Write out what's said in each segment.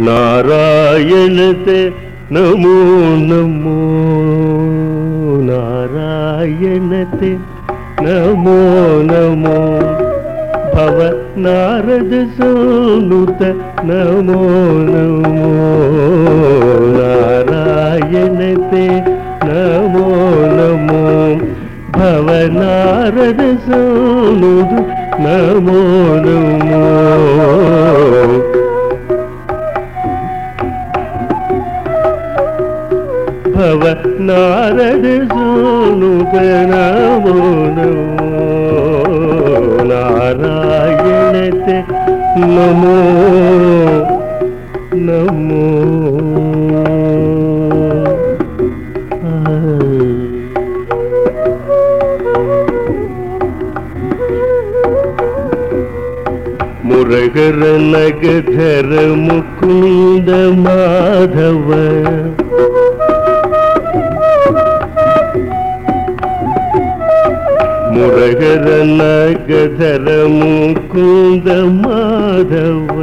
நாராயணதே நமோ நமோ. நாராயணதே நமோ நமோ. ഭവ നാരദ സോനുത നമോ നമോ നാരായണത്തെ भव नारद सोनुत नमो नमो नारायणते नमो नमो मुरगर नगधर मुकुंद माधव முரகர நகதர முக்குந்த மாதவ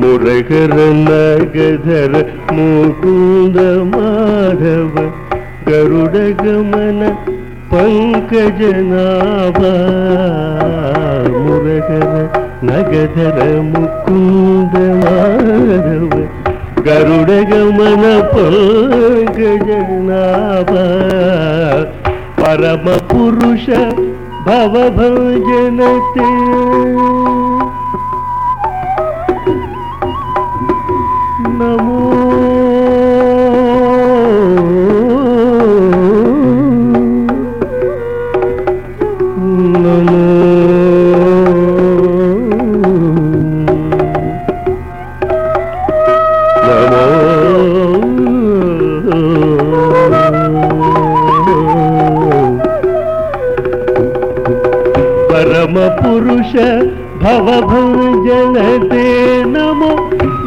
முரகர நகதர முகுந்த மாதவ கருடகமன பங்கஜநாபா முரகர நகதர முக்குந்த மாதவ గరుడగమన పంకజనాభ పరమ పురుష భవభజనతే. నమో परम पुरुष भव भजनते नमो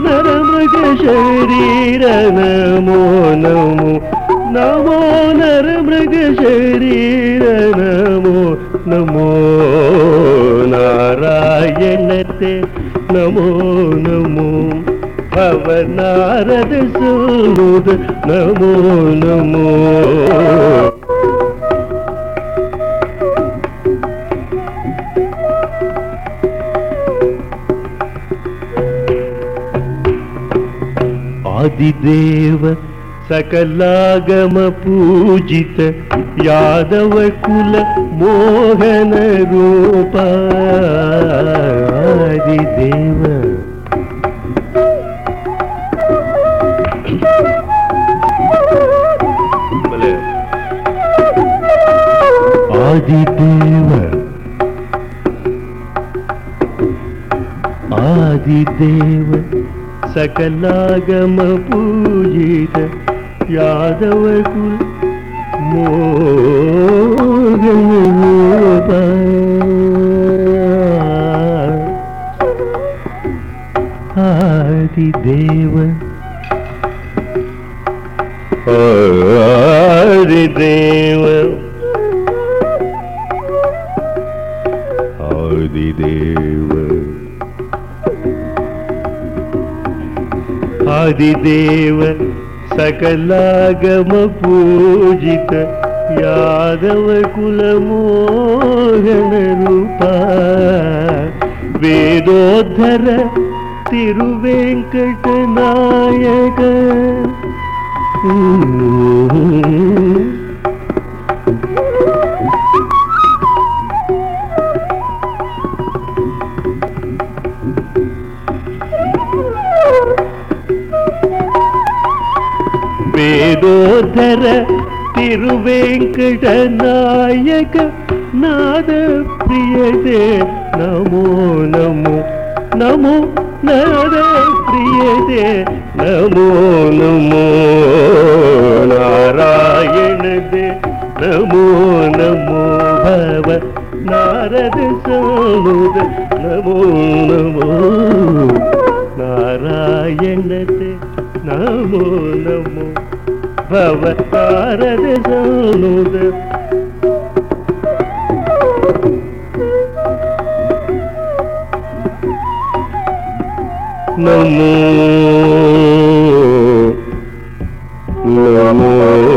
नरमृग शरीर नमो नमो नमो नरमृग शरीर नमो नमो नारायणते नमो नमो भव नारद सूद नमो नमो ಆದಿದೇವ ಸಕಲಾಗಮ ಪೂಜಿತ ಯಾದವ ಕುಲ ಮೋಹನ ರೂಪ ಆದಿದೇವ ಆದಿದೇವ ಆದಿದೇವ सकलागम पूजित यादव कुल मोहन रूप आदिदेव आदिदेव आदिदेव आदिदेव सकलागम पूजित यादव कुलमोगणरूपा वेदोद्धर तिरुवेङ्कटनायक வேதோதர திருவேங்கட நாயக நாத பிரியதே நமோ நமோ நமோ நாத பிரியதே நமோ நமோ நாராயணதே நமோ நமோ பவ நாரத சமுத. நமோ நமோ நாராயணதே நமோ நமோ भव तारद जानुद। नमो नमो